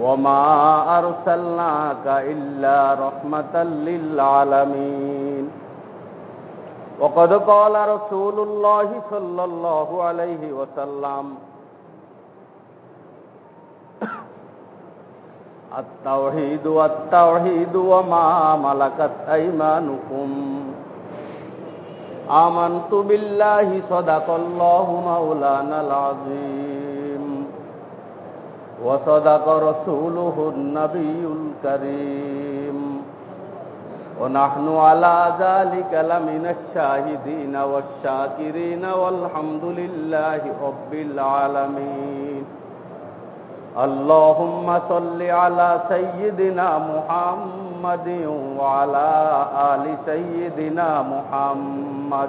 وما أرسلناك إلا رحمة للعالمين وقد قال رسول الله صلى الله عليه وسلم التوحيد والتوحيد وما ملكت أيمانكم آمنت بالله صدق الله مولانا العظيم وصدق رسوله النبي الكريم ونحن على ذلك لمن الشاهدين والشاكرين والحمد لله رب العالمين اللهم صل على سيدنا محمد وعلى آل سيدنا محمد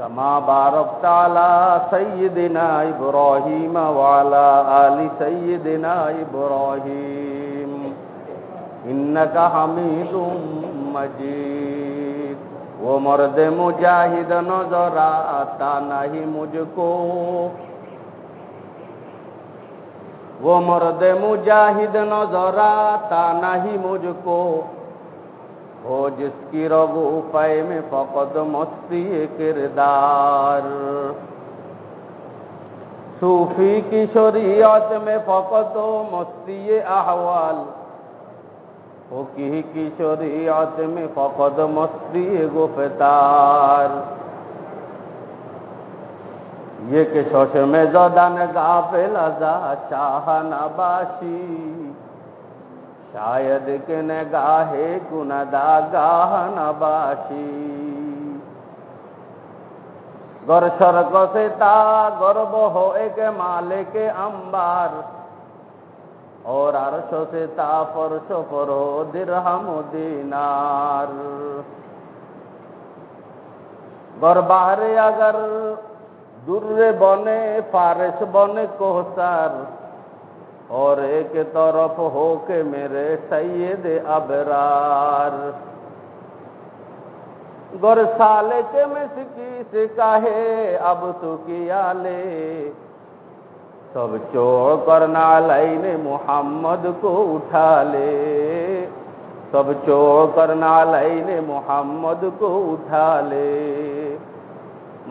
كما باركت على سيدنا إبراهيم وعلى آل سيدنا إبراهيم. إنك حميد مجيد. ومرد مجاهد نظر آتا نہیں مجھ کو. وہ مرد مجاہد نظر آتا نہیں مجھ کو. ہو جس کی رب پے میں فقط مستی کردار صوفی کی شریعت میں فقط مستی احوال فقی کی شریعت میں فقط مستی گفتار یہ کہ شوش میں زدن غافل ازا چاہ نباشی शायद के न गाहे गुनदा गाह नबाशी गर स्वर्ग से ता गर्व हो एक माले के अंबार और अर्श से ता फर्श फरो दिरहम दीनार गर बाहरे अगर दुर्रे बने फारिस बने कोहसार और एक तरफ हो के मेरे सैयद अबरार गर साले के मिसकी से काहे अब तू किया ले सब चोर करना लाइने मोहम्मद को उठा ले सब चोर करना लाइने मोहम्मद को उठा ले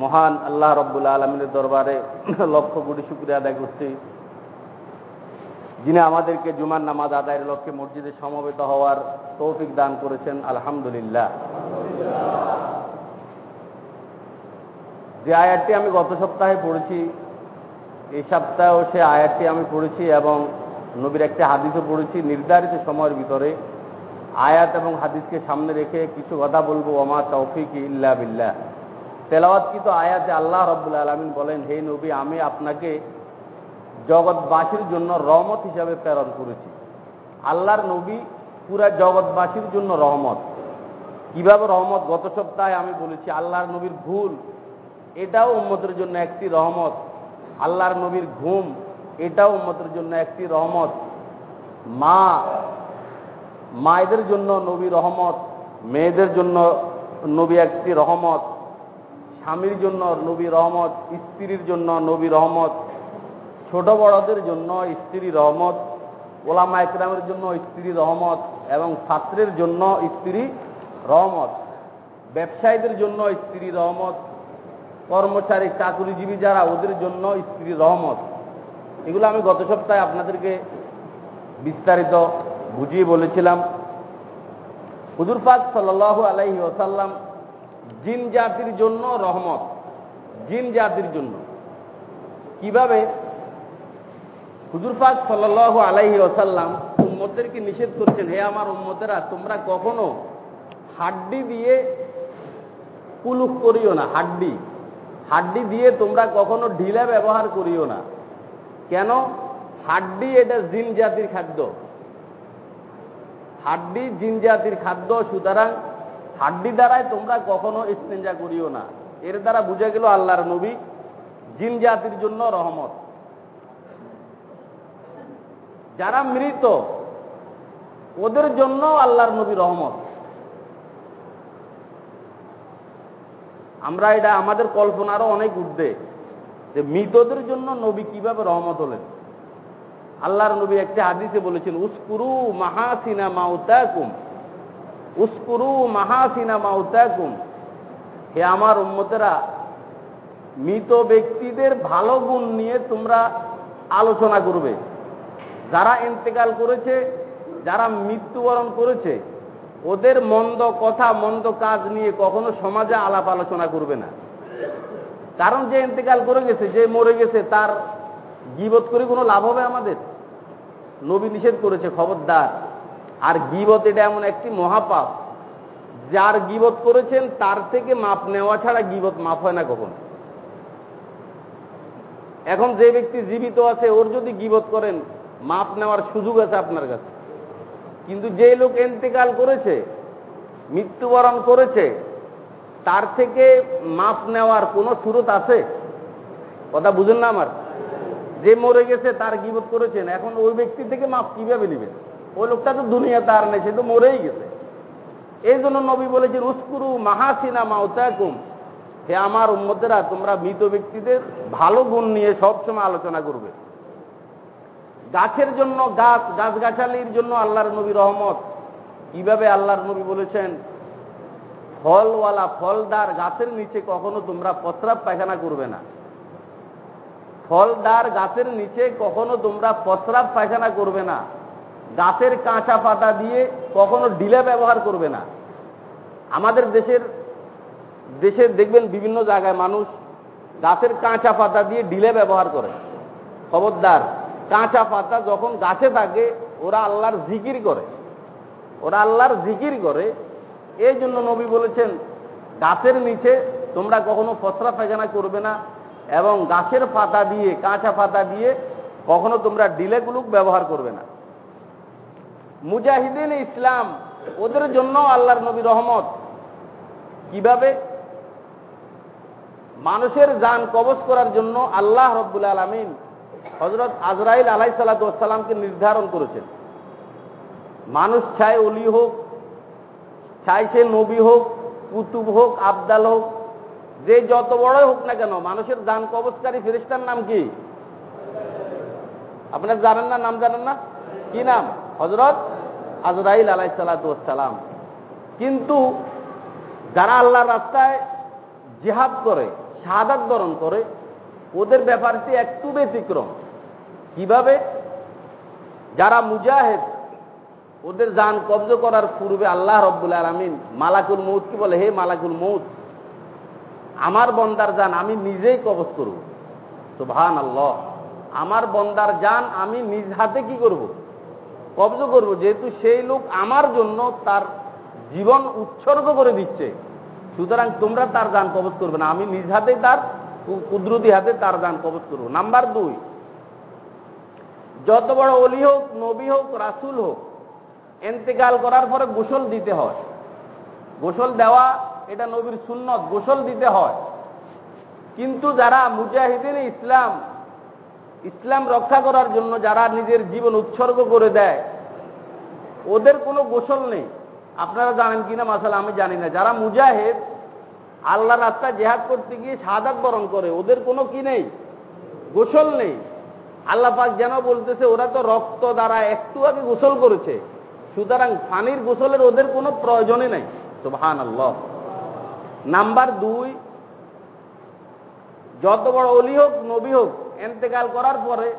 মহান আল্লাহ রব্বুল আলমিনের দরবারে লক্ষ কোটি শুক্রিয়া আদায় করছি যিনি আমাদেরকে জুমার নামাজ আদায়ের লক্ষ্যে মসজিদে সমবেত হওয়ার তৌফিক দান করেছেন, আলহামদুলিল্লাহ। যে আয়াতটি আমি গত সপ্তাহে পড়েছি, এই সপ্তাহেও সে আয়াতটি আমি পড়েছি এবং নবীর একটি হাদিসও পড়েছি, নির্ধারিত সময়ের ভিতরে আয়াত এবং হাদিসকে সামনে রেখে কিছু কথা বলব, ওমা তৌফিক ইল্লা বিল্লাহ। তেলাওয়াত তেলাওয়াতকৃত আয়াতে আল্লাহ রব্বুল আলমিন বলেন, হে নবী, আমি আপনাকে জগৎবাসীর জন্য রহমত হিসাবে প্রেরণ করেছি। আল্লাহর নবী পুরা জগৎবাসীর জন্য রহমত। কীভাবে রহমত? গত সপ্তাহে আমি বলেছি, আল্লাহর নবীর ভুল এটাও উম্মতের জন্য একটি রহমত। আল্লাহর নবীর ঘুম, এটাও উম্মতের জন্য একটি রহমত। মা, মায়েদের জন্য নবী রহমত, মেয়েদের জন্য নবী একটি রহমত। স্বামীর জন্য নবী রহমত, স্ত্রীর জন্য নবী রহমত। ছোট বড়দের জন্য স্ত্রী রহমত, ওলামা একরামের জন্য স্ত্রী রহমত এবং ছাত্রের জন্য স্ত্রী রহমত, ব্যবসায়ীদের জন্য স্ত্রী রহমত, কর্মচারী, চাকুরিজীবী যারা, ওদের জন্য স্ত্রী রহমত। এগুলো আমি গত সপ্তাহে আপনাদেরকে বিস্তারিত বুঝিয়ে বলেছিলাম। হুজুর পাক সাল আলাইহি ওসাল্লাম জিন জাতির জন্য রহমত, জিন জাতির জন্য। কীভাবে? হুজুর পাক সাল আলাইহি ওসাল্লাম উম্মতেরকে নিষেধ করছেন, হে আমার উম্মতেরা, তোমরা কখনো হাড্ডি দিয়ে কুলুক করিও না, হাড্ডি। হাড্ডি দিয়ে তোমরা কখনো ঢিলা ব্যবহার করিও না। কেন? হাড্ডি এটা জিন জাতির খাদ্য। হাড্ডি জিন জাতির খাদ্য, সুতরাং হাড্ডি দ্বারাই তোমরা কখনো ইস্তেঞ্জা করিও না। এর দ্বারা বুঝে গেল আল্লাহর নবী জিন জাতির জন্য রহমত। যারা মৃত, ওদের জন্য আল্লাহর নবী রহমত। আমরা এটা আমাদের কল্পনারও অনেক ঊর্ধ্বে, যে মৃতদের জন্য নবী কীভাবে রহমত হলেন। আল্লাহর নবী একটি হাদিসে বলেছেন, উস্কুরু মাহাসিনা মাউতাকুম, উস্কুরু মাহাসিনা মাউতাকুম। হে আমার উম্মতেরা, মৃত ব্যক্তিদের ভালো গুণ নিয়ে তোমরা আলোচনা করবে। যারা ইন্তেকাল করেছে, যারা মৃত্যুবরণ করেছে, ওদের মন্দ কথা, মন্দ কাজ নিয়ে কখনো সমাজে আলাপ আলোচনা করবে না। কারণ যে ইন্তেকাল করে গেছে, যে মরে গেছে, তার গিবত করে কোনো লাভ হবে আমাদের? নবী নিষেধ করেছে, খবরদার। আর গিবত এটা এমন একটি মহাপাপ। যার গিবত করেছেন, তার থেকে মাপ নেওয়া ছাড়া গিবত মাপ হয় না কখন। এখন যে ব্যক্তি জীবিত আছে, ওর যদি গিবত করেন মাপ নেওয়ার সুযোগ আছে আপনার কাছে। কিন্তু যে লোক এন্তেকাল করেছে, মৃত্যুবরণ করেছে, তার থেকে মাপ নেওয়ার কোনো সুরত আছে? কথা বুঝেন না আমার? যে মরে গেছে, তার গিবত করেছেন। এখন ওই ব্যক্তি থেকে মাপ কীভাবে নেবেন? ওই লোকটা তো দুনিয়া তার নেই, সে তো মরেই গেছে। এই জন্য নবী বলেছেন, উস্কুরু মাহাসিনা মাউতাকুম। হে আমার উম্মতেরা, তোমরা মৃত ব্যক্তিদের ভালো গুণ নিয়ে সবসময় আলোচনা করবে। গাছের জন্য গাছ, গাছগাছালির জন্য আল্লাহর নবী রহমত। কীভাবে আল্লাহর নবী বলেছেন, ফলওয়ালা ফলদার গাছের নিচে কখনো তোমরা প্রস্রাব পায়খানা করবে না। ফলদার গাছের নিচে কখনো তোমরা প্রস্রাব পায়খানা করবে না। গাছের কাঁচা পাতা দিয়ে কখনো ডিলে ব্যবহার করবে না। আমাদের দেশের, দেশে দেখবেন বিভিন্ন জায়গায় মানুষ গাছের কাঁচা পাতা দিয়ে ডিলে ব্যবহার করে। খবরদার। কাঁচা পাতা যখন গাছে থাকে, ওরা আল্লাহর জিকির করে। ওরা আল্লাহর জিকির করে। এই জন্য নবী বলেছেন, গাছের নিচে তোমরা কখনো ফসরা পায়খানা করবে না এবং গাছের পাতা দিয়ে, কাঁচা পাতা দিয়ে কখনো তোমরা ডিলেগুলুক ব্যবহার করবে না। মুজাহিদিন ইসলাম, ওদের জন্য আল্লাহর নবী রহমত। কীভাবে? মানুষের যান কবচ করার জন্য আল্লাহ রব্বুল আলমিন হজরত আজরাইল আলাই সালাতামকে নির্ধারণ করেছেন। মানুষ চায় অলি হোক চাই সে নবী হোক, কুতুব হোক, আবদাল হোক, যে যত বড়ই হোক না কেন, মানুষের দান কবচকারী ফেরিস্তার নাম কি? আপনার জানেন না, নাম জানেন না? কি নাম? হজরত আজরাইল আলাই সালাতাম কিন্তু যারা আল্লাহ রাস্তায় জেহাদ করে, শাহাদাত বরণ করে, ওদের ব্যাপারটি একটু ব্যতিক্রম। কীভাবে? যারা মুজাহেদ, ওদের যান কব্জ করার পূর্বে আল্লাহ রব্বুল আলমিন মালাকুল মৌত কি বলে? হে মালাকুল মৌত আমার বন্দার যান আমি নিজেই কবজ করব। তো ভান আল্লাহ আমার বন্দার যান আমি নিজ হাতে কি করব? কবজ করব। যেহেতু সেই লোক আমার জন্য তার জীবন উৎসর্গ করে দিচ্ছে। সুতরাং তোমরা তার যান কবজ করবে না। আমি নিজ হাতে তার কুদরতি হাতে তার যান কবজ করব। নাম্বার দুই যত বড় অলি হোক, নবী হোক, রাসুল হোক, এন্তেকাল করার পরে গোসল দিতে হয়। গোসল দেওয়া, এটা নবীর সুন্নত, গোসল দিতে হয়। কিন্তু যারা মুজাহিদিন ইসলাম ইসলাম রক্ষা করার জন্য যারা নিজের জীবন উৎসর্গ করে দেয়, ওদের কোনো গোসল নেই। আপনারা জানেন কিনা? মাসাল আমি জানি না। যারা মুজাহিদ আল্লাহ রাস্তা জেহাদ করতে গিয়ে সাদাত বরণ করে, ওদের কোনো কি নেই? গোসল নেই। আল্লাহ পাক যেন বলতেছে, ওরা তো রক্ত দ্বারা একটু আগে গোসল করেছে। সুতরাং পানির গোসলের ওদের কোনো প্রয়োজনই নাই। তো ভান আল্লাহ নাম্বার দুই, যত বড় অলি হোক, নবী হোক, এন্তেকাল করার পরে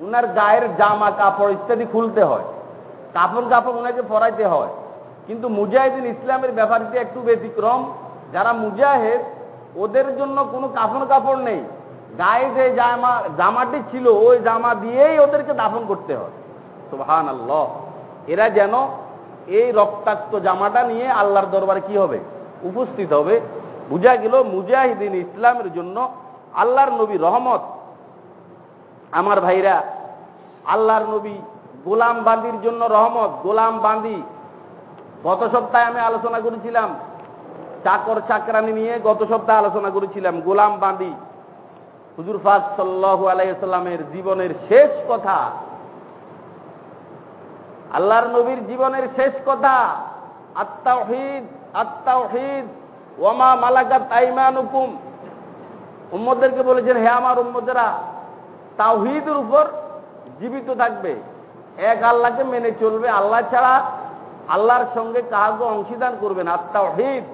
উনার গায়ের জামা, কাপড় ইত্যাদি খুলতে হয়। কাপড় কাপড় উনাকে পরাইতে হয়। কিন্তু মুজাহিদিন ইসলামের ব্যাপারটি একটু ব্যতিক্রম। যারা মুজাহেদ, ওদের জন্য কোনো কাপড় কাপড় নেই। গায়ে যে জামা, জামাটি ছিল, ওই জামা দিয়েই ওদেরকে দাফন করতে হয়। সুহান আল্লাহ এরা যেন এই রক্তাক্ত জামাটা নিয়ে আল্লাহর দরবারে কি হবে? উপস্থিত হবে। বুঝা গেল মুজাহিদিন ইসলামের জন্য আল্লাহর নবী রহমত। আমার ভাইরা, আল্লাহর নবী গোলাম বান্দির জন্য রহমত, গোলাম বান্দি। গত সপ্তাহে আমি আলোচনা করেছিলাম চাকর চাকরানি নিয়ে গত সপ্তাহে আলোচনা করেছিলাম, গোলাম বান্দি। হুজুর ফাজ সাল্লাহ আলাইসাল্লামের জীবনের শেষ কথা, আল্লাহর নবীর জীবনের শেষ কথা আত্মাহিদ আত্মাহিদ ওমা মালাকাত আইমানুকুম উম্মদেরকে বলেছেন, হে আমার উম্মদেরা তাওহিদের উপর জীবিত থাকবে। এক আল্লাহকে মেনে চলবে, আল্লাহ ছাড়া আল্লাহর সঙ্গে কাহাকে অংশীদান করবেন আত্মাহিদ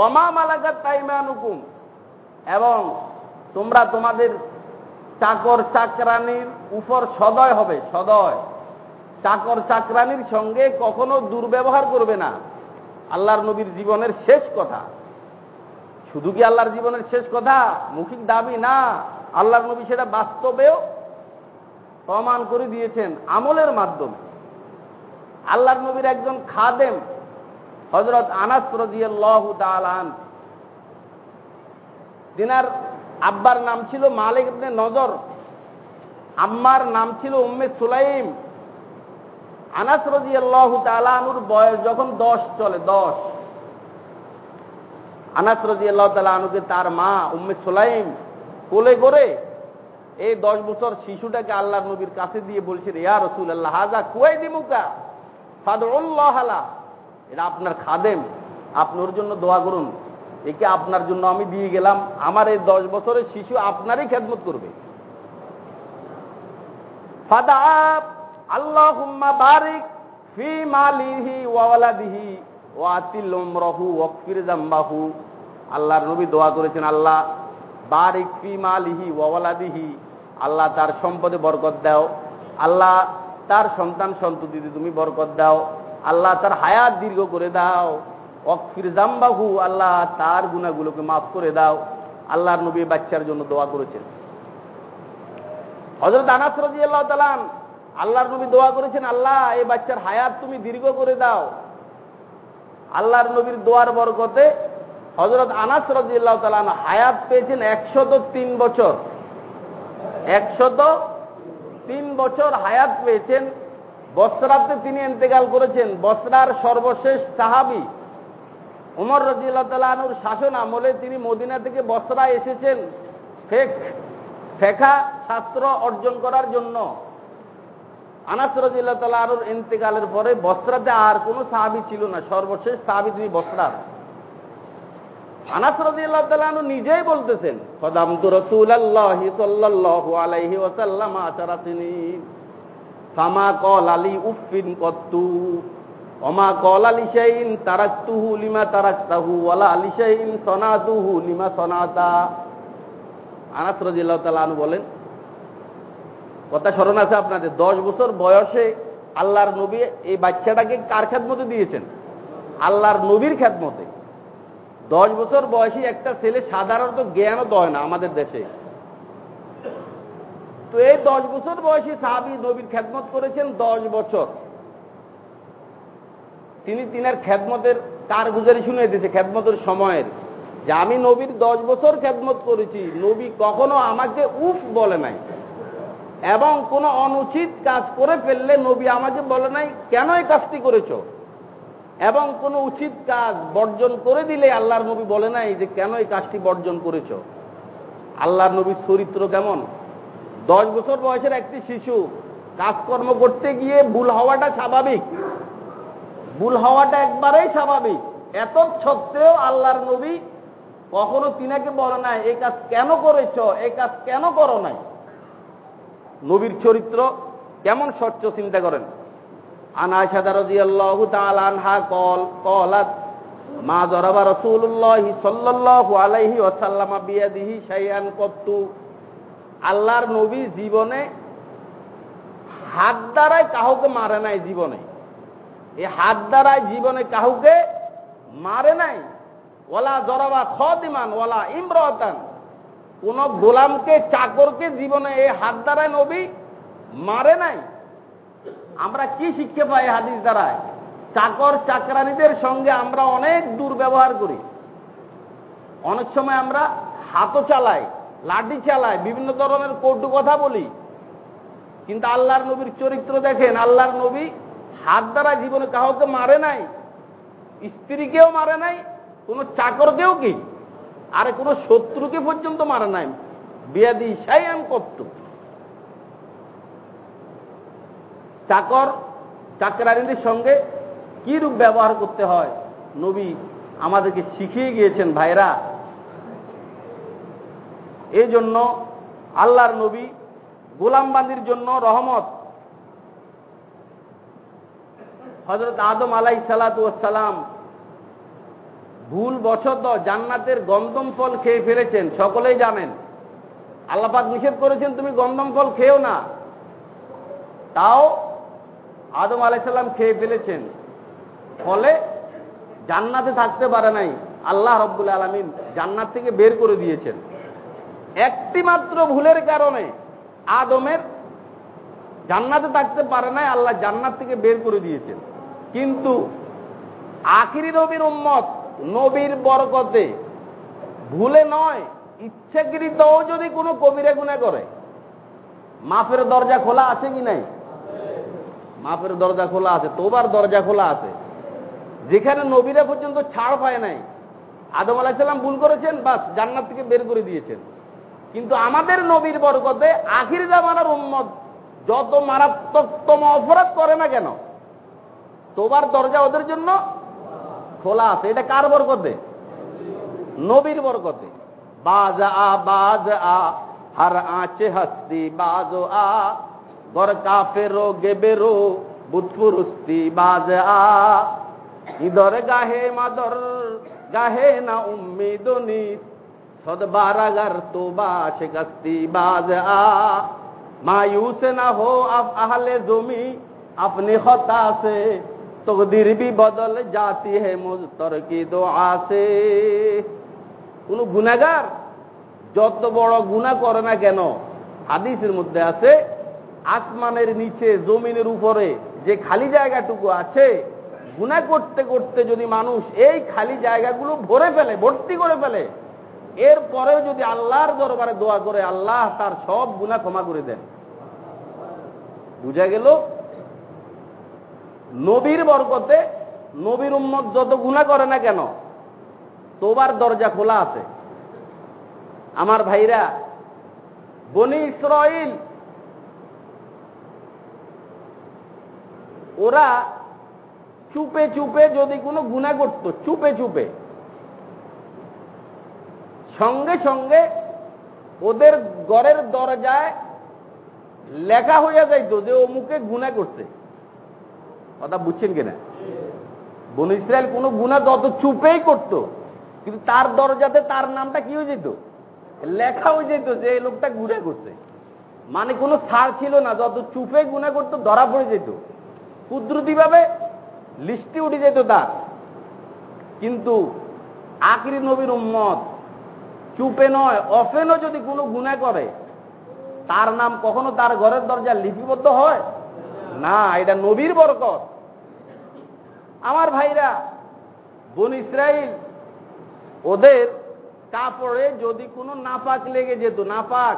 ওমা মালাকাত তাইমানুকুম এবং তোমরা তোমাদের চাকর চাকরানির উপর সদয় হবে, সদয়। চাকর চাকরানির সঙ্গে কখনো দুর্ব্যবহার করবে না। আল্লাহর নবীর জীবনের শেষ কথা। শুধু কি আল্লাহর জীবনের শেষ কথা? মুখিক দাবি না। আল্লাহর নবী সেটা বাস্তবেও প্রমাণ করে দিয়েছেন আমলের মাধ্যমে। আল্লাহর নবীর একজন খাদেম হজরত আনাস রাজিয়াল্লাহ তালান তিনার আব্বার নাম ছিল মালিক ইবনে নজর। আম্মার নাম ছিল উম্মে সুলাইম। আনাস রাজি আল্লাহ তালানুর বয়স যখন দশ চলে, দশ। আনাস রাজি আল্লাহ তালানুকে তার মা উম্মে সুলাইম কোলে করে এই দশ বছর শিশুটাকে আল্লাহ নবীর কাছে দিয়ে বলছেন ইয়া রসুল আল্লাহ হাজা কুয়াই দিমুকা ফাদুল্লাহ এটা আপনার খাদেম। আপনি ওর জন্য দোয়া করুন। একে আপনার জন্য আমি দিয়ে গেলাম। আমার এই দশ বছরের শিশু আপনারই খেদমত করবে। আল্লাহ ওয়ালাদিহি আল্লাহর নবী দোয়া করেছেন, আল্লাহ, বারিক ফি মালিহি ওয়ালাদিহি, আল্লাহ তার সম্পদে বরকত দাও। আল্লাহ তার সন্তান সন্ততিতে তুমি বরকত দাও। আল্লাহ তার হায়াত দীর্ঘ করে দাও। অকফির জাম্বাহু আল্লাহ তার গুণাগুলোকে মাফ করে দাও। আল্লাহর নবী বাচ্চার জন্য দোয়া করেছেন। হজরত আনাস রাজি আল্লাহ তালান আল্লাহর নবী দোয়া করেছেন, আল্লাহ, এই বাচ্চার হায়াত তুমি দীর্ঘ করে দাও। আল্লাহর নবীর দোয়ার বরকতে হজরত আনাস রাজি আল্লাহ তালান হায়াত পেয়েছেন একশত তিন বছর। একশত তিন বছর হায়াত পেয়েছেন। বস্ত্রাতে তিনি এন্তেকাল করেছেন। বস্ত্রার সর্বশেষ সাহাবি উমর রাজিউল্লাহ তালুর শাসন আমলে তিনি মদিনা থেকে বস্ত্রা এসেছেন। ফেক ফেখা শাস্ত্র অর্জন করার জন্য। আনাস রাজিল্লাহ তালুর ইন্তেকালের পরে বস্ত্রাতে আর কোনো সাহাবি ছিল না, সর্বশেষ সাহাবি তিনি বস্ত্রার আনাস রাজিল্লাহ তালু নিজেই বলতেছেন সদাম তো রসুল আল্লাহ সাল্লাহ আলাইহি ওসাল্লাম আচারা তিনি ফামা কল আলী উফিন কত্তু। অমা কল আলী শাইন তারাক্তুহু লিমা তারাক্তাহু ওয়ালা আলী শাইন সনাতুহু লিমা সনাতা আনাস রাজিল্লাহ তালু বলেন, কথা স্মরণ আছে আপনাদের, দশ বছর বয়সে আল্লাহর নবী এই বাচ্চাটাকে কার খ্যাতমতে দিয়েছেন? আল্লাহর নবীর খ্যাতমতে দশ বছর বয়সী একটা ছেলে সাধারণত জ্ঞানও দয় না আমাদের দেশে। তো এই দশ বছর বয়সী সাহাবি নবীর খ্যাতমত করেছেন দশ বছর। তিনি তিনার খ্যাতমতের কারগুজারি শুনে দিয়েছে খ্যাতমতের সময়ের। যে আমি নবীর দশ বছর খ্যাতমত করেছি, নবী কখনো আমাকে উফ বলে নাই। এবং কোন অনুচিত কাজ করে ফেললে নবী আমাকে বলে নাই, কেন এই কাজটি করেছ? এবং কোন উচিত কাজ বর্জন করে দিলে আল্লাহর নবী বলে নাই যে কেন এই কাজটি বর্জন করেছ? আল্লাহর নবীর চরিত্র কেমন? দশ বছর বয়সের একটি শিশু কাজকর্ম করতে গিয়ে ভুল হওয়াটা স্বাভাবিক। ভুল হওয়াটা একবারেই স্বাভাবিক। এত সত্ত্বেও আল্লাহর নবী কখনো তিনাকে বলে নাই, এই কাজ কেন করেছ? এই কাজ কেন করো নাই? নবীর চরিত্র কেমন স্বচ্ছ চিন্তা করেন। কল মা আল্লাহর নবী জীবনে হাত দ্বারাই কাউকে মারে নাই, জীবনে। এই হাত দ্বারায় জীবনে কাহুকে মারে নাই। ওলা জরাবা খদিমান, ওলা ইমরতান। কোন গোলামকে, চাকরকে জীবনে এই হাত দ্বারায় নবী মারে নাই। আমরা কি শিক্ষা পাই হাদিস দ্বারায় চাকর, চাকরানিদের সঙ্গে আমরা অনেক দুর্ব্যবহার করি। অনেক সময় আমরা হাতও চালাই, লাঠি চালাই, বিভিন্ন ধরনের কটু কথা বলি। কিন্তু আল্লাহর নবীর চরিত্র দেখেন, আল্লাহর নবী হাত দ্বারা জীবনে কাউকে মারে নাই, স্ত্রীকেও মারে নাই, কোন চাকরকেও কি? আরে কোন শত্রুকে পর্যন্ত মারে নাই। বিয়াদি সাইয়ান করত চাকর চাকরানিদের সঙ্গে কি রূপ ব্যবহার করতে হয়? নবী আমাদেরকে শিখিয়ে গিয়েছেন ভাইরা। এই জন্য আল্লাহর নবী গোলামবান্দির জন্য রহমত হজরত আদম আলাই সালাতাম ভুল বশত জান্নাতের গন্ধম ফল খেয়ে ফেলেছেন, সকলেই জানেন। আল্লাপাক নিষেধ করেছেন, তুমি গন্দম ফল খেয়েও না। তাও আদম আলাইসাল্লাম খেয়ে ফেলেছেন। ফলে জান্নাতে থাকতে পারে নাই। আল্লাহ রব্বুল আলমিন জান্নাত থেকে বের করে দিয়েছেন। একটি মাত্র ভুলের কারণে আদমের জান্নাতে থাকতে পারে নাই, আল্লাহ জান্নাত থেকে বের করে দিয়েছেন। কিন্তু আখিরি নবীর উম্মত, নবীর বরকতে ভুলে নয়, ইচ্ছাকৃতও যদি কোনো কবিরে গুণা করে। মাফের দরজা খোলা আছে কি নাই? মাফের দরজা খোলা আছে, তোবার দরজা খোলা আছে। যেখানে নবীরা পর্যন্ত ছাড় পায় নাই। আদম আলাহিসাল্লাম ভুল করেছেন, বাস জান্নাত থেকে বের করে দিয়েছেন। কিন্তু আমাদের নবীর বরকতে আখির জামানার উম্মত যত মারাত্মকতম অপরাধ করে না কেন তোবার দরজা ওদের জন্য খোলা আছে। এটা কার বরকতে? নবীর বরকতে। বাজ আ বাজ আ, হার আচে হাস্তি বাজ আ গর কাফেরো গেবেরো বুৎফুরুস্তি বাজ আ। ইদর গাহে মাদর, গাহে না উম্মিদনি সদ বারাগার তো বা বাজ আ। মায়ুস না হো আহলে জমি, আপনি হতাছে তকদির বি বদল জাতি হে মুজতর কি দো আসে কোন গুণাগার যত বড় গুণা করে না কেন? হাদিসের মধ্যে আছে, আসমানের নিচে, জমিনের উপরে যে খালি জায়গাটুকু আছে গুণা করতে করতে যদি মানুষ এই খালি জায়গাগুলো ভরে ফেলে, ভর্তি করে ফেলে, এরপরেও যদি আল্লাহর দরবারে দোয়া করে, আল্লাহ তার সব গুণা ক্ষমা করে দেন। বুঝা গেল? নবীর বরকতে নবীর উম্মত যত গুণা করে না কেন, তোবার দরজা খোলা আছে। আমার ভাইরা, বনি ইসরাইল, ওরা চুপে চুপে যদি কোনো গুণা করত, চুপে চুপে, সঙ্গে সঙ্গে ওদের গড়ের দরজায় লেখা হইয়া যাইতো যে ও মুখে গুণা করছে। কথা বুঝছেন কিনা? বন ইসরায়েল কোনো গুণা যত চুপেই করত, কিন্তু তার দরজাতে তার নামটা কি হয়ে যেত? লেখা হয়ে যেত যে এই লোকটা গুণা করছে। মানে কোনো ছাড় ছিল না, যত চুপে গুণা করতো ধরা পড়ে যেত। কুদরতিভাবে লিস্টে উঠে যেত তার। কিন্তু আকিরি নবীর উম্মত চুপে নয়, অফেনও যদি কোনো গুণা করে, তার নাম কখনো তার ঘরের দরজা লিপিবদ্ধ হয়? না, এটা নবীর বরকত। আমার ভাইরা, বন ইসরাইল, ওদের কাপড়ে যদি কোনো নাপাক লেগে যেত, নাপাক,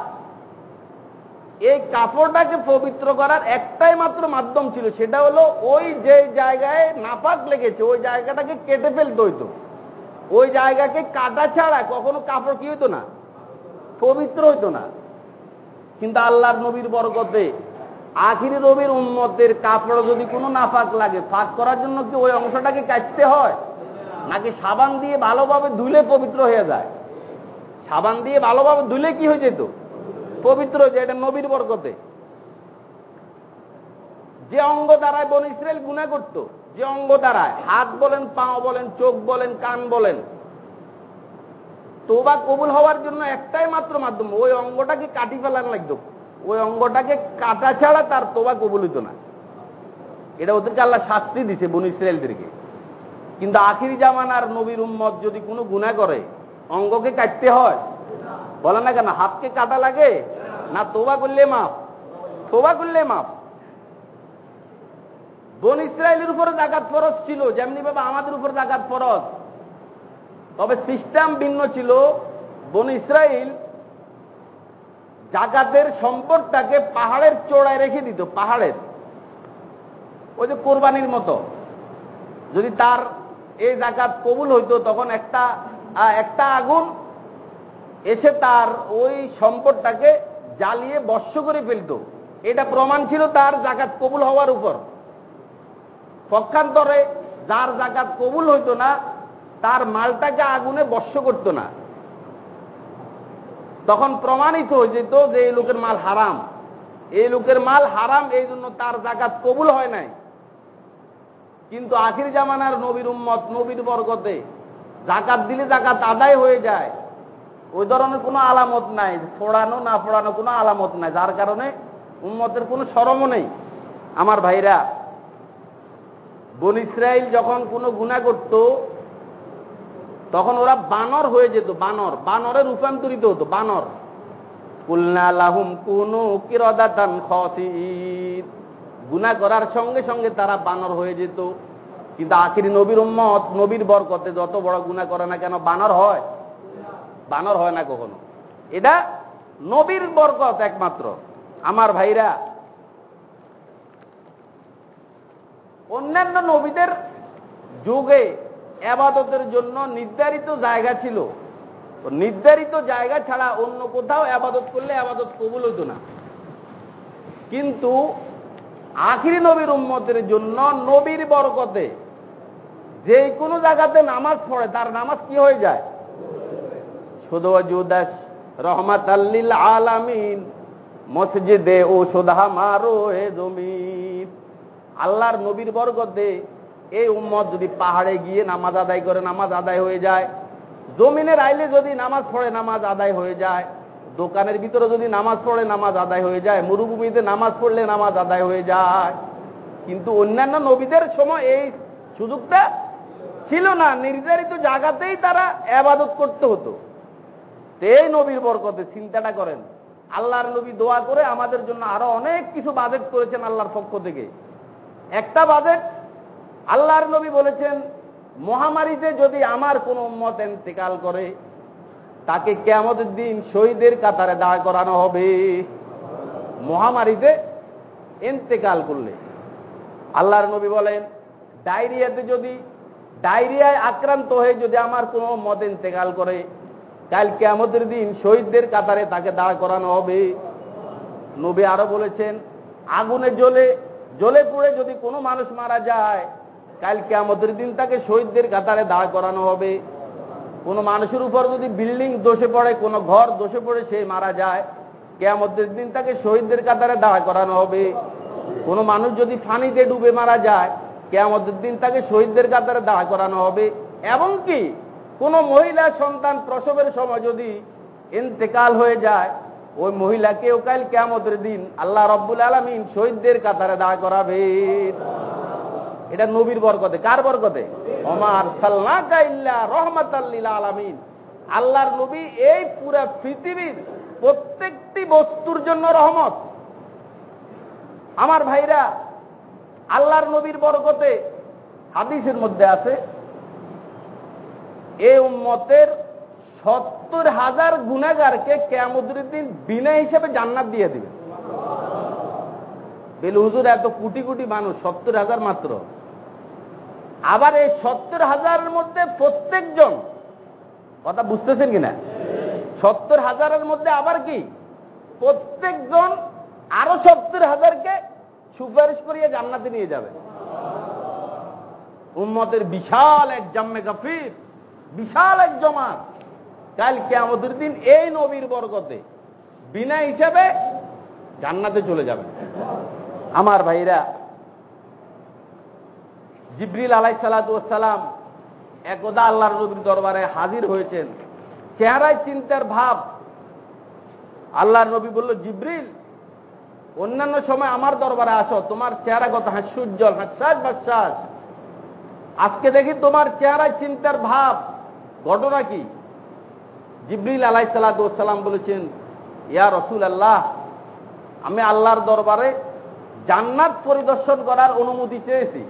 এই কাপড়টাকে পবিত্র করার একটাই মাত্র মাধ্যম ছিল, সেটা হলো ওই যে জায়গায় নাপাক লেগেছে, ওই জায়গাটাকে কেটে ফেলতে হইতো। ওই জায়গাকে কাটা ছাড়া কখনো কাপড় কি হইতো না? পবিত্র হইতো না। কিন্তু আল্লাহর নবীর বরকতে আখিরি নবীর উন্মতের কাপড় যদি কোনো নাফাক লাগে, ফাঁক করার জন্য কি ওই অংশটাকে কাটতে হয়? নাকি সাবান দিয়ে ভালোভাবে ধুলে পবিত্র হয়ে যায়? সাবান দিয়ে ভালোভাবে ধুলে কি হয়ে যেত? পবিত্র যায়, এটা নবীর বরকতে। যে অঙ্গ দ্বারায় বন ইসরায়েল গুণা করত, যে অঙ্গ দ্বারায়, হাত বলেন, পাও বলেন, চোখ বলেন, কান বলেন তোবা কবুল হওয়ার জন্য একটাই মাত্র মাধ্যম, ওই অঙ্গটাকে কাটি ফেলার লাগতো। ওই অঙ্গটাকে কাটা ছাড়া তার তোবা কবুল হইত না। এটা ওদেরকে আল্লাহ শাস্তি দিছে বন ইসরায়েলদেরকে। কিন্তু আখিরি জামানার নবীর উম্মত যদি কোনো গুণা করে, অঙ্গকে কাটতে হয়, বলে না কেন, হাতকে কাটা লাগে? না, তোবা করলে মাপ তোবা করলে মাপ বন ইসরায়েলের উপরে জাকাত ফরজ ছিল যেমনি ভাবে আমাদের উপর জাকাত ফরজ। তবে সিস্টেম ভিন্ন ছিল। বন ইসরায়েল জাকাতের সম্পদটাকে পাহাড়ের চোড়ায় রেখে দিত, পাহাড়ের। ওই যে কোরবানির মতো। যদি তার এই জাকাত কবুল হইতো, তখন একটা একটা আগুন এসে তার ওই সম্পদটাকে জ্বালিয়ে বর্ষ করে ফেলত। এটা প্রমাণ ছিল তার জাকাত কবুল হওয়ার উপর। পক্ষান্তরে যার জাকাত কবুল হইতো না, তার মালটাকে আগুনে বর্ষ করত না। তখন প্রমাণিত হয়ে যেত যে এই লোকের মাল হারাম। এই লোকের মাল হারাম, এই জন্য তার জাকাত কবুল হয় নাই। কিন্তু আখির জামানার নবীর উম্মত, নবীর বরগতে জাকাত দিলে জাকাত আদায় হয়ে যায়। ওই ধরনের কোনো আলামত নাই, ফোড়ানো না ফোড়ানো কোনো আলামত নাই, যার কারণে উম্মতের কোনো সরমও নেই। আমার ভাইরা, বন ইসরায়েল যখন কোনো গুণা করত তখন ওরা বানর হয়ে যেত, বানর। বানরে রূপান্তরিত হতো, বানর। কুলনা লাহুম কুনু কিরদাতান খসিদ গুণা করার সঙ্গে সঙ্গে তারা বানর হয়ে যেত। কিন্তু আখিরি নবীর উম্মত, নবীর বরকতে যত বড় গুণা করে না কেন বানর হয়? বানর হয় না কখনো। এটা নবীর বরকত একমাত্র। আমার ভাইরা, অন্যান্য নবীদের যুগে আবাদতের জন্য নির্ধারিত জায়গা ছিল। নির্ধারিত জায়গা ছাড়া অন্য কোথাও আবাদত করলে আবাদত কবুল হতো না। কিন্তু আখিরি নবীর উম্মতের জন্য নবীর বরকতে যে কোনো জায়গাতে নামাজ পড়ে, তার নামাজ কি হয়ে যায়? শুধু রহমাত আল্লিল আলামিন, মসজিদে ও সুধা মারো হে জমিন। আল্লাহর নবীর বরকতে এই উম্মত যদি পাহাড়ে গিয়ে নামাজ আদায় করে, নামাজ আদায় হয়ে যায়। জমিনের আইলে যদি নামাজ পড়ে, নামাজ আদায় হয়ে যায়। দোকানের ভিতরে যদি নামাজ পড়ে, নামাজ আদায় হয়ে যায়। মরুভূমিতে নামাজ পড়লে নামাজ আদায় হয়ে যায়। কিন্তু অন্যান্য নবীদের সময় এই সুযোগটা ছিল না। নির্ধারিত জায়গাতেই তারা আবাদত করতে হতো। এই নবীর বরকতে চিন্তাটা করেন, আল্লাহর নবী দোয়া করে আমাদের জন্য আরও অনেক কিছু বাজেট করেছেন আল্লাহর পক্ষ থেকে। একটা বাজেট আল্লাহর নবী বলেছেন, মহামারীতে যদি আমার কোন উম্মত এন্তেকাল করে, তাকে কেমতের দিন শহীদের কাতারে দাঁড় করানো হবে। মহামারীতে এন্তেকাল করলে। আল্লাহর নবী বলেন, ডায়রিয়াতে যদি, ডায়রিয়ায় আক্রান্ত হয়ে যদি আমার কোনো মত ইন্তেকাল করে, কাল কেমতের দিন শহীদদের কাতারে তাকে দাঁড় করানো হবে। নবী আরও বলেছেন, আগুনে জ্বলে জ্বলে পড়ে যদি কোনো মানুষ মারা যায় কাল কেমতের দিন তাকে শহীদদের কাতারে দাঁড় করানো হবে। কোনো মানুষের উপর যদি বিল্ডিং দোষে পড়ে, কোনো ঘর দোষে পড়ে, সে মারা যায়। কেমতের দিন তাকে শহীদদের কাতারে দাঁড় করানো হবে। কোনো মানুষ যদি ফানিতে ডুবে মারা যায় কেমতের দিন তাকে শহীদদের কাতারে দাঁড় করানো হবে। এমনকি কোন মহিলা সন্তান প্রসবের সময় যদি ইন্তেকাল হয়ে যায়, ওই মহিলাকেও কাল কেমতের দিন আল্লাহ রব্বুল আলমিন শহীদদের কাতারে দাঁড় করাবেন এটা নবীর বরকতে। কার বরকতে? অমার সাল্লাকা ইল্লা রহমত আলমিন। আল্লাহর নবী এই পুরা পৃথিবীর প্রত্যেকটি বস্তুর জন্য রহমত। আমার ভাইরা, আল্লাহর নবীর বরকতে হাদিসের মধ্যে আছে, এ উম্মতের সত্তর হাজার গুণাগারকে কেমদ্রের দিন বিনা হিসেবে জান্নাত দিয়ে দিবে। বেল, হুজুর, এত কোটি কোটি মানুষ, সত্তর হাজার মাত্র। আবার এই সত্তর হাজারের মধ্যে প্রত্যেকজন, কথা বুঝতেছেন কিনা? সত্তর হাজারের মধ্যে আবার কি? প্রত্যেকজন আরও সত্তর হাজারকে সুপারিশ করিয়ে জান্নাতে নিয়ে যাবে। উম্মতের বিশাল এক জাম্মে গাফির, বিশাল এক জমাত। কাল কেমতের দিন এই নবীর বরগতে বিনা হিসাবে জান্নাতে চলে যাবে। আমার ভাইরা জিব্রিল আলাই সালাতাম একদা আল্লাহর নবীর দরবারে হাজির হয়েছেন। চেহারায় চিন্তার ভাব। আল্লাহর নবী বলল, জিব্রিল, অন্যান্য সময় আমার দরবারে আসো, তোমার চেহারা কত হাস্যুজ্জ্বল হাস্যাস বাশ্বাস আজকে দেখি তোমার চেহারায় চিন্তার ভাব। ঘটনা কি? জিব্রিল আলাই সালাতাম বলেছেন, ইয়া রসুল আল্লাহ আমি আল্লাহর দরবারে জান্নাত পরিদর্শন করার অনুমতি চেয়েছি।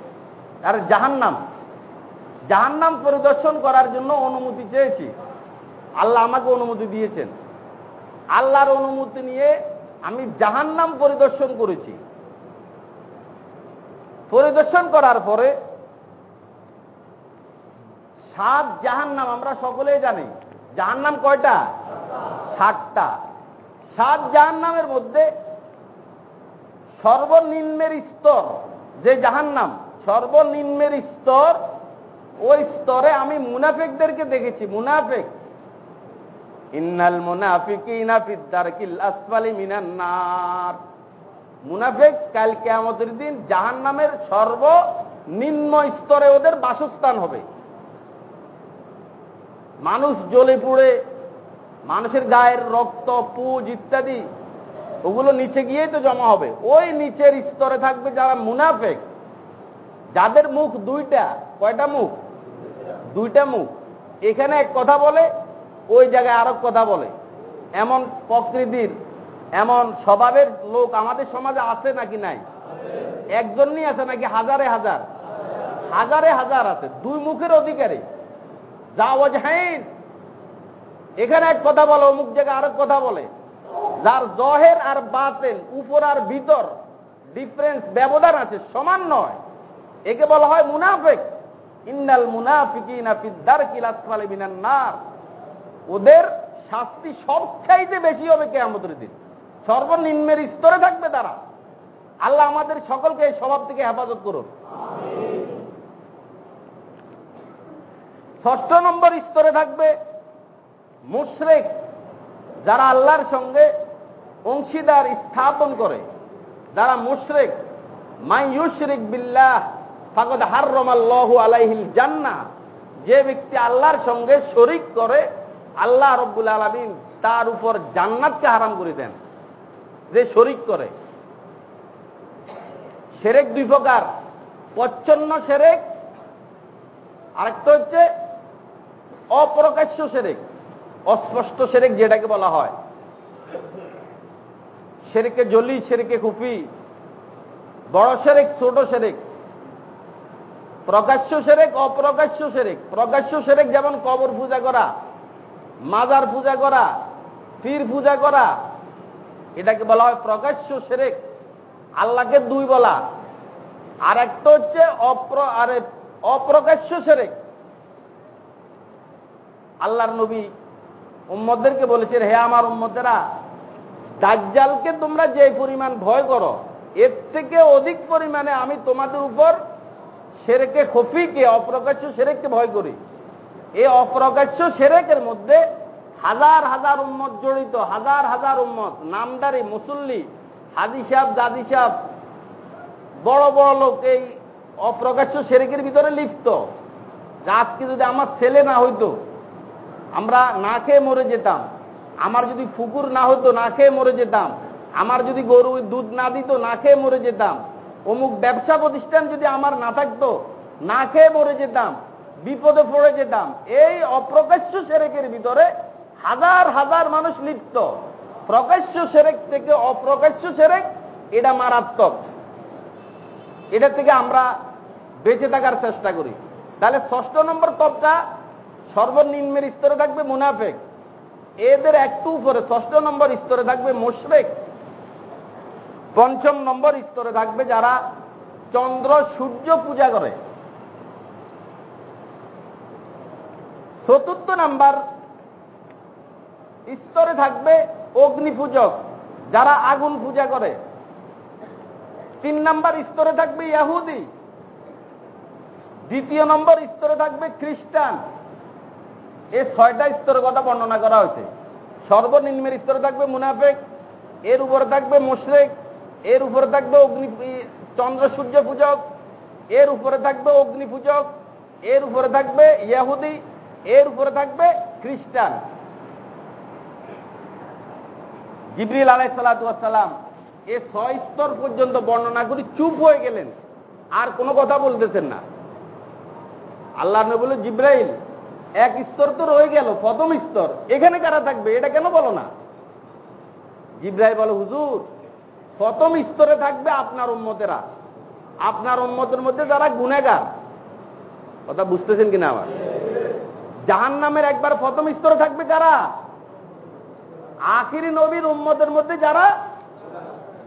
আর জাহান্নাম। জাহান্নাম পরিদর্শন করার জন্য অনুমতি চেয়েছি। আল্লাহ আমাকে অনুমতি দিয়েছেন। আল্লাহর অনুমতি নিয়ে আমি জাহান্নাম পরিদর্শন করেছি। পরিদর্শন করার পরে সাত জাহান্নাম, আমরা সকলেই জানি, জাহান্নাম কয়টা? সাতটা। সাত জাহান্নামের মধ্যে সর্বনিম্নের স্তর যে জাহান্নাম সর্বনিম্নের স্তর, ওই স্তরে আমি মুনাফেকদেরকে দেখেছি, মুনাফেক। ইন্নাল মুনাফিকিনা ফিদ্দারকিল আসফালি মিনান নার। মুনাফেক কাল কিয়ামতের দিন জাহান জাহান্নামের সর্বনিম্ন স্তরে ওদের বাসস্থান হবে। মানুষ জ্বলে পুড়ে, মানুষের গায়ের রক্ত, পুজ ইত্যাদি, ওগুলো নিচে গিয়েই তো জমা হবে। ওই নিচের স্তরে থাকবে যারা মুনাফেক। যাদের মুখ দুইটা, কয়টা মুখ? দুইটা মুখ। এখানে এক কথা বলে, ওই জায়গায় আরও কথা বলে। এমন প্রকৃতির, এমন স্বভাবের লোক আমাদের সমাজে আছে নাকি নাই? একজনই আছে নাকি হাজারে হাজার? হাজারে হাজার আছে, দুই মুখের অধিকারী। যা ওয়াজহাইন এখানে এক কথা বলে, অমুক জায়গায় আরেক কথা বলে। যার জহের আর বাতেন, উপর আর ভিতর ডিফারেন্স ব্যবধান আছে, সমান নয়। একে বলা হয় মুনাফেক। ইন্নাল নার। ওদের শাস্তি সবচাইতে বেশি হবে কেয়ামতের দিন। সর্বনিম্নের স্তরে থাকবে তারা। আল্লাহ আমাদের সকলকে এই স্বভাব থেকে হেফাজত করুন। ষষ্ঠ নম্বর স্তরে থাকবে মুশরেক, যারা আল্লাহর সঙ্গে অংশীদার স্থাপন করে। যারা মুশরেক মাইয়ুশরিক বিল্লাহ ফাকদ হার্রমাল্লাহু আলাইহিল জান্না যে ব্যক্তি আল্লাহর সঙ্গে শরিক করে, আল্লাহ রব্বুল আলমিন তার উপর জান্নাতকে হারাম করে দেন। যে শরিক করে। সেরেক দুই প্রকার। প্রচ্ছন্ন সেরেক, আরেকটা হচ্ছে অপ্রকাশ্য সেরেক। অস্পষ্ট সেরেক যেটাকে বলা হয়। সেরেকে জলি, সেরেকে খুপি। বড় সেরেক, ছোট সেরেক। প্রকাশ্য সেরেক, অপ্রকাশ্য সেরেক। প্রকাশ্য সেরেক যেমন কবর পূজা করা, মাজার পূজা করা, পীর পূজা করা, এটাকে বলা হয় প্রকাশ্য সেরেক। আল্লাহকে দুই বলা। আর একটা হচ্ছে অপ্র আরে অপ্রকাশ্য সেরেক। আল্লাহর নবী উম্মদদেরকে বলেছেন, হে আমার উম্মদেরা দাজ্জালকে তোমরা যে পরিমাণ ভয় করো, এর থেকে অধিক পরিমাণে আমি তোমাদের উপর সেরেকে খফিকে অপ্রকাশ্য সেরেককে ভয় করি। এই অপ্রকাশ্য সেরেকের মধ্যে হাজার হাজার উম্মত জড়িত, হাজার হাজার উম্মত, নামদারি, মুসল্লি, হাজি সাহ দাদি সাহ বড় বড় লোক এই অপ্রকাশ্য সেরেকের ভিতরে লিপ্ত। আজকে যদি আমার ছেলে না হইতো, আমরা না খেয়ে মরে যেতাম। আমার যদি ফুকুর না হতো না খেয়ে মরে যেতাম। আমার যদি গরু দুধ না দিত, না খেয়ে মরে যেতাম। অমুক ব্যবসা প্রতিষ্ঠান যদি আমার না থাকতো, না খেয়ে মরে যেতাম, বিপদে পড়ে যেতাম, এই অপ্রকাশ্য সেরেকের ভিতরে হাজার হাজার মানুষ লিপ্ত। প্রকাশ্য সেরেক থেকে অপ্রকাশ্য সেরেক, এটা মারাত্মক। এটা থেকে আমরা বেঁচে থাকার চেষ্টা করি। তাহলে ষষ্ঠ নম্বর তবকা সর্বনিম্নের স্তরে থাকবে মুনাফেক। এদের একটু উপরে, ষষ্ঠ নম্বর স্তরে থাকবে মোশরেক। পঞ্চম নম্বর স্তরে থাকবে যারা চন্দ্র সূর্য পূজা করে। চতুর্থ নাম্বার স্তরে থাকবে অগ্নি পূজক, যারা আগুন পূজা করে। তিন নম্বর স্তরে থাকবে ইয়াহুদি দ্বিতীয় নম্বর স্তরে থাকবে খ্রিস্টান। এই ছয়টা স্তরের কথা বর্ণনা করা হয়েছে। সর্বনিম্নের স্তরে থাকবে মুনাফেক, এর উপরে থাকবে মুশরেক এর উপরে থাকবে অগ্নি চন্দ্র, সূর্য পূজক। এর উপরে থাকবে অগ্নি পূজক। এর উপরে থাকবে ইয়াহুদি এর উপরে থাকবে খ্রিস্টান। জিবরিল আলাই সালাতাম এ ছয় স্তর পর্যন্ত বর্ণনা করি চুপ হয়ে গেলেন। আর কোনো কথা বলতেছেন না। আল্লাহ নবী জিব্রাইল, এক স্তর তো রয়ে গেল, প্রথম স্তর। এখানে কারা থাকবে? এটা কেন বলো না? জিব্রাইল বলো, হুজুর প্রথম স্তরে থাকবে আপনার উন্মতেরা আপনার উন্মতের মধ্যে যারা গুনেগার কথা বুঝতেছেন কিনা আবার? জাহান নামের একবার প্রথম স্তরে থাকবে কারা আখিরি নবীর উম্মতের মধ্যে যারা?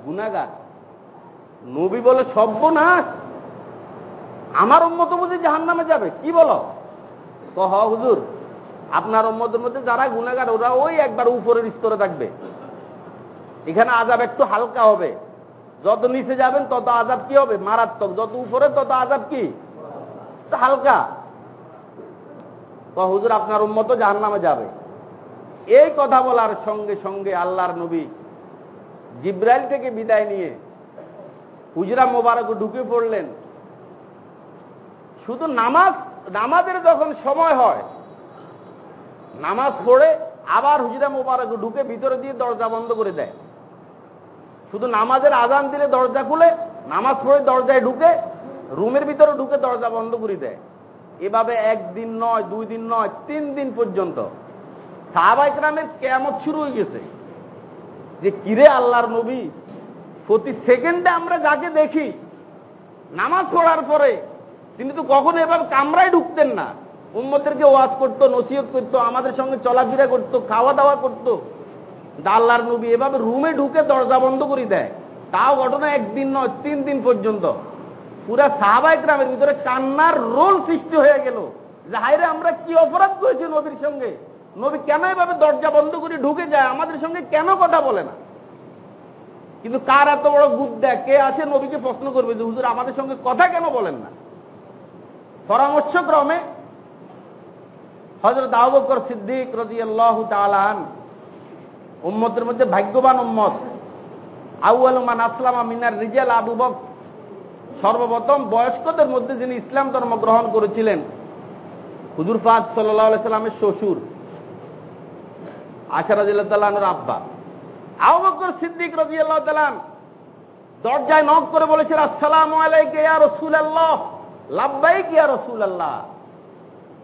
গুনাগার নবী বলে সর্বনাশ। আমার উম্মত বুঝে জাহান নামে যাবে, কি বলো? কহ, হুজুর, আপনার উম্মতের মধ্যে যারা গুনাগার ওরা ওই একবার উপরের স্তরে থাকবে। এখানে আজাব একটু হালকা হবে। যত নিচে যাবেন, তত আজাব কি হবে? মারাত্মক। যত উপরে, তত আজাব কি? হালকা। হুজুর, আপনার উন্মত জাহান নামে যাবে। এই কথা বলার সঙ্গে সঙ্গে আল্লাহর নবী জিব্রাইল থেকে বিদায় নিয়ে হুজরা মোবারক ঢুকে পড়লেন। শুধু নামাজ, নামাজের যখন সময় হয়, নামাজ পড়ে আবার হুজরা মোবারক ঢুকে ভিতরে দিয়ে দরজা বন্ধ করে দেয়। শুধু নামাজের আজান দিলে দরজা খুলে, নামাজ পড়ে দরজায় ঢুকে, রুমের ভিতরে ঢুকে দরজা বন্ধ করে দেয়। এভাবে একদিন নয়, দুই দিন নয়, তিন দিন পর্যন্ত সাহাবাইকরামের কেমত শুরু হয়ে গেছে। যে কিরে আল্লাহর নবী, প্রতি সেকেন্ডে আমরা যাকে দেখি, নামাজ পড়ার পরে, তিনি তো কখনো এভাবে কামরায় ঢুকতেন না। উম্মদেরকে ওয়াজ করতো, নসিহত করতো, আমাদের সঙ্গে চলাফেরা করতো, খাওয়া দাওয়া করতো। আল্লাহর নবী এভাবে রুমে ঢুকে দরজা বন্ধ করে দেয়। তাও ঘটনা একদিন নয়, তিন দিন পর্যন্ত। পুরা সাহাবাই গ্রামের ভিতরে কান্নার রোল সৃষ্টি হয়ে গেল। যে হাইরে আমরা কি অপরাধ করেছি নবীর সঙ্গে? নবী কেন এভাবে দরজা বন্ধ করে ঢুকে যায়? আমাদের সঙ্গে কেন কথা বলে না? কিন্তু কার এত বড় দেয় কে আছে নবীকে প্রশ্ন করবে যে, হুজুর, আমাদের সঙ্গে কথা কেন বলেন না? পরামর্শক্রমে হজরত আবকর সিদ্দিক রাজি আল্লাহ তালান উম্মতের মধ্যে ভাগ্যবান উম্মত। আউআলমান আসলামা মিনার রিজাল আবু বক সর্বপ্রথম বয়স্কদের মধ্যে যিনি ইসলাম ধর্ম গ্রহণ করেছিলেন, হুজুর পাক সাল্লাহ সাল্লামের শ্বশুর, আশা রাজিল্লাহ তাল্লাহর আব্বা। আবু বকর সিদ্দিক রাজি আল্লাহ তালান দরজায় নখ করে বলেছেন, আসসালাম আলাইকে ইয়া রসুল আল্লাহ লাভবাই কি ইয়া রসুল আল্লাহ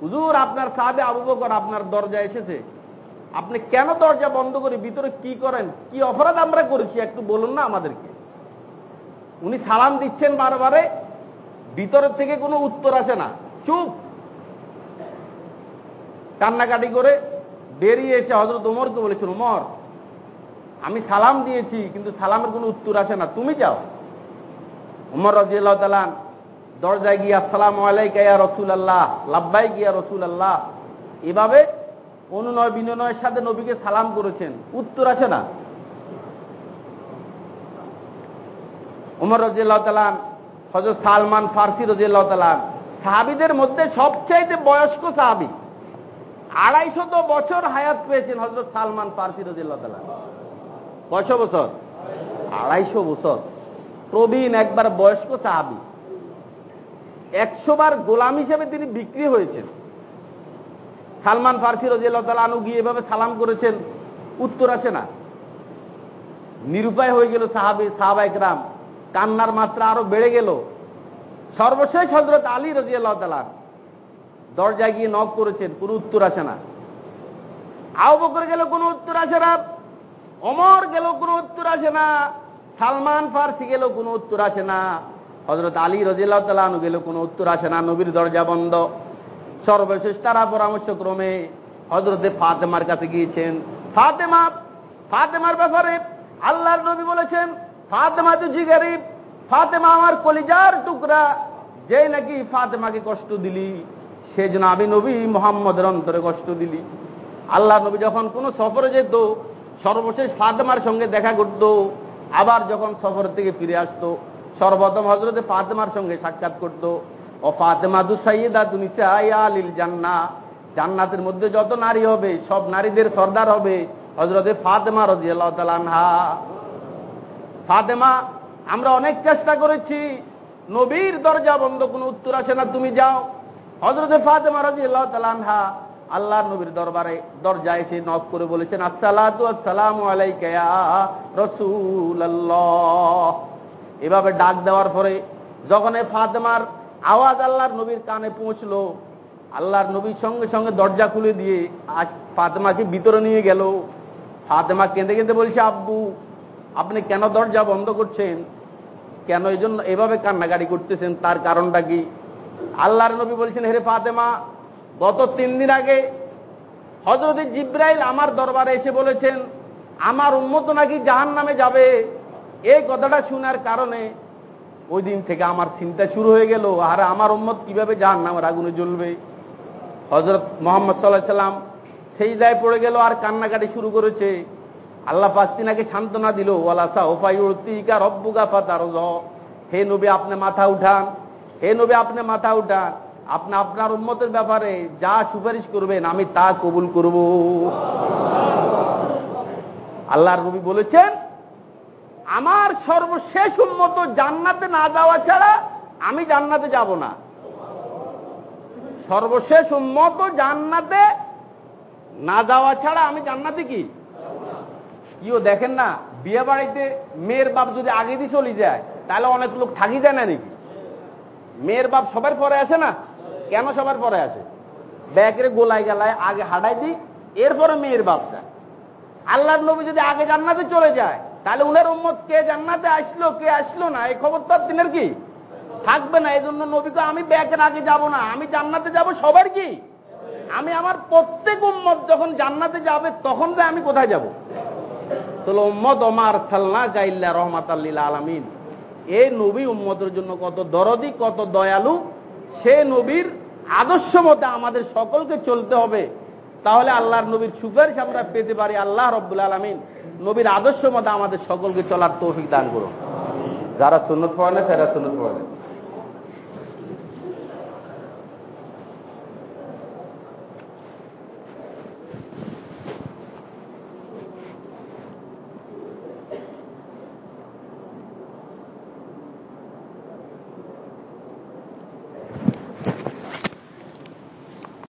হুজুর, আপনার সাহাবে আবু বকর আপনার দরজা এসেছে। আপনি কেন দরজা বন্ধ করে ভিতরে কি করেন? কি অপরাধ আমরা করেছি? একটু বলুন না আমাদেরকে। উনি সালাম দিচ্ছেন বারবারে ভিতরের থেকে কোনো উত্তর আসে না। চুপ! কান্নাকাটি করে বেরিয়ে এসে হজরত উমরকে বলেছেন উমর আমি সালাম দিয়েছি, কিন্তু সালামের কোনো উত্তর আসে না। তুমি যাও। উমর রাজিয়াল্লাহ তালান দরজায় গিয়া সালাম আলাইকা রসুল আল্লাহ লাব্বাই গিয়া রসুল আল্লাহ এভাবে অনুনয় বিনয়ের সাথে নবীকে সালাম করেছেন। উত্তর আছে না? উমর রাজিয়াল্লাহ তালান হজরত সালমান ফার্সি রাজিয়াল্লাহ তালান সাহাবিদের মধ্যে সবচাইতে বয়স্ক সাহাবি। আড়াইশত বছর হায়াত পেয়েছেন হজরত সালমান ফার্সি রাজিয়াল্লাহ তালান কয়শো বছর? আড়াইশো বছর। প্রবীণ একবার বয়স্ক সাহাবি। একশো বার গোলাম হিসেবে তিনি বিক্রি হয়েছেন। সালমান ফার্সি রাজিয়াল্লাহ আনু গিয়ে এভাবে সালাম করেছেন। উত্তর আসে না। নিরুপায় হয়ে গেল সাহাবি সাহাবাইকরাম কান্নার মাত্রা আরও বেড়ে গেল। সর্বশেষ হজরত আলী রাজি আল্লাহ তালার দরজায় গিয়ে নক করেছেন, কোনো উত্তর আসে না। আও বকর গেল, কোনো উত্তর আসে না। অমর গেল, কোনো উত্তর আসে না। সালমান ফার্সি গেল, কোনো উত্তর আসে না। হজরত আলী রাজিল্লাহ তালানু গেল, কোনো উত্তর আসে না। নবীর দরজা বন্ধ। সর্বশেষ তারা পরামর্শ ক্রমে হজরতে ফাতেমার কাছে গিয়েছেন। ফাতেমা, ফাতেমার ব্যাপারে আল্লাহর নবী বলেছেন, ফাতেমা তো জিগারিব ফাতেমা আমার কলিজার টুকরা যে নাকি ফাতেমাকে কষ্ট দিলি, সে জন্য আমি নবী মোহাম্মদের অন্তরে কষ্ট দিলি। আল্লাহ নবী যখন কোন সফরে যেত, সর্বশেষ ফাতেমার সঙ্গে দেখা করত, আবার যখন সফর থেকে ফিরে আসতো, সর্বপ্রথম হজরতে ফাতেমার সঙ্গে সাক্ষাৎ করত। ও ফাতেমা দু সাইয়েদা তুনিসা আলিল জান্না জান্নাতের মধ্যে যত নারী হবে, সব নারীদের সর্দার হবে। হজরতে ফাতেমা রাজিয়াল্লাহ ফাতেমা, আমরা অনেক চেষ্টা করেছি। নবীর দরজা বন্ধ, কোনো উত্তর আসে না, তুমি যাও। হজরতে ফাতেমা রাজি আল্লাহ তালানহা আল্লাহ নবীর দরবারে দরজা এসে নক করে বলেছেন আসসালাম আলাইকা রসুল এভাবে ডাক দেওয়ার পরে, যখন ফাতেমার আওয়াজ আল্লাহর নবীর কানে পৌঁছলো। আল্লাহর নবীর সঙ্গে সঙ্গে দরজা খুলে দিয়ে আজ ফাতেমাকে ভিতরে নিয়ে গেল। ফাতেমা কেঁদে কেঁদে বলছে, আব্বু, আপনি কেন দরজা বন্ধ করছেন? কেন এই জন্য এভাবে কান্নাকাটি করতেছেন? তার কারণটা কি? আল্লাহর নবী বলছেন হেরে ফাতেমা, গত তিন দিন আগে হজরত জিব্রাইল আমার দরবারে এসে বলেছেন, আমার উন্মত নাকি জাহান নামে যাবে। এই কথাটা শোনার কারণে ওই দিন থেকে আমার চিন্তা শুরু হয়ে গেল, আর আমার উম্মত কীভাবে জাহান নামের আগুনে জ্বলবে। হজরত মোহাম্মদ সাল্লাহ সাল্লাম সেই দায় পড়ে গেল আর কান্নাকাটি শুরু করেছে। আল্লাহ পাস্তিনাকে সান্ত্বনা দিল ওয়ালাসা ওপাইকা রব্বুগা পাতার হে নবী, আপনি মাথা উঠান। হে নবী, আপনি মাথা উঠান। আপনি আপনার উন্মতের ব্যাপারে যা সুপারিশ করবেন, আমি তা কবুল করব। আল্লাহর নবী বলেছেন আমার সর্বশেষ উন্মত জান্নাতে না যাওয়া ছাড়া আমি জান্নাতে যাব না। সর্বশেষ উন্মত জান্নাতে না যাওয়া ছাড়া আমি জান্নাতে কি? কিও দেখেন না, বিয়ে বাড়িতে মেয়ের বাপ যদি আগে দিয়ে চলে যায়, তাহলে অনেক লোক থাকি যায় না নাকি? মেয়ের বাপ সবার পরে আসে না? কেন সবার পরে আসে? ব্যাগরে গোলায় গেলায় আগে হাঁটাই দিই, এরপরে মেয়ের বাপ যায়। আল্লাহর নবী যদি আগে জান্নাতে চলে যায় তাহলে উনার উম্মত কে জান্নাতে আসলো, কে আসলো না? এই খবর তো দিনের কি? থাকবে না এই জন্য নবীকে আমি ব্যাগের আগে যাব না। আমি জান্নাতে যাব, সবার কি? আমি আমার প্রত্যেক উম্মত যখন জান্নাতে যাবে, তখন যে আমি কোথায় যাব? তাহলে উম্মত, ওমার সাল্লা গাইল্লা রহমাত আল্লিল আলমিন। এই নবী উম্মতের জন্য কত দরদি, কত দয়ালু, সে নবীর আদর্শ মতে আমাদের সকলকে চলতে হবে। তাহলে আল্লাহর নবীর সুপারিশ আমরা পেতে পারি। আল্লাহ রব্বুল আলমিন নবীর আদর্শ মতে আমাদের সকলকে চলার তৌফিক দান করুন। যারা সুন্নত পড়ে না তারা সুন্নত পড়ে